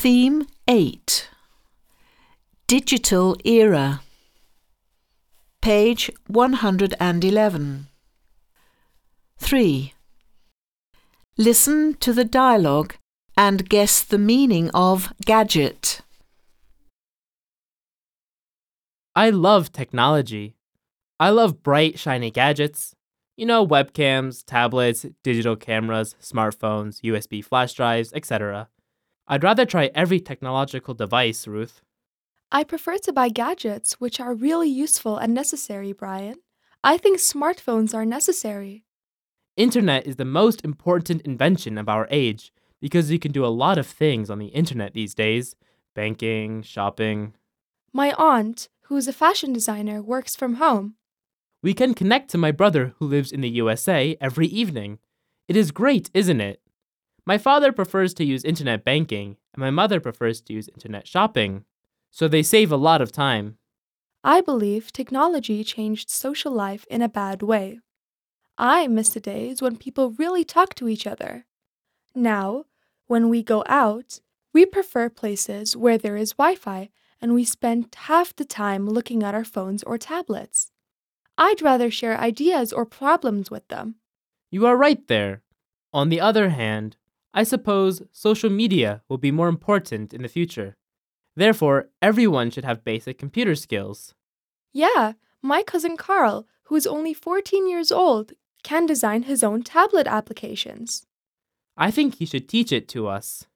Theme 8 Digital Era Page 111 3. Listen to the dialogue and guess the meaning of gadget. I love technology. I love bright, shiny gadgets. You know, webcams, tablets, digital cameras, smartphones, USB flash drives, etc. I'd rather try every technological device, Ruth. I prefer to buy gadgets which are really useful and necessary, Brian. I think smartphones are necessary. Internet is the most important invention of our age because you can do a lot of things on the internet these days banking, shopping. My aunt, who is a fashion designer, works from home. We can connect to my brother who lives in the USA every evening. It is great, isn't it? My father prefers to use internet banking, and my mother prefers to use internet shopping. So they save a lot of time. I believe technology changed social life in a bad way. I miss the days when people really talked to each other. Now, when we go out, we prefer places where there is Wi Fi and we spend half the time looking at our phones or tablets. I'd rather share ideas or problems with them. You are right there. On the other hand, I suppose social media will be more important in the future. Therefore, everyone should have basic computer skills. Yeah, my cousin Carl, who is only 14 years old, can design his own tablet applications. I think he should teach it to us.